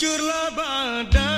hancurlah badan.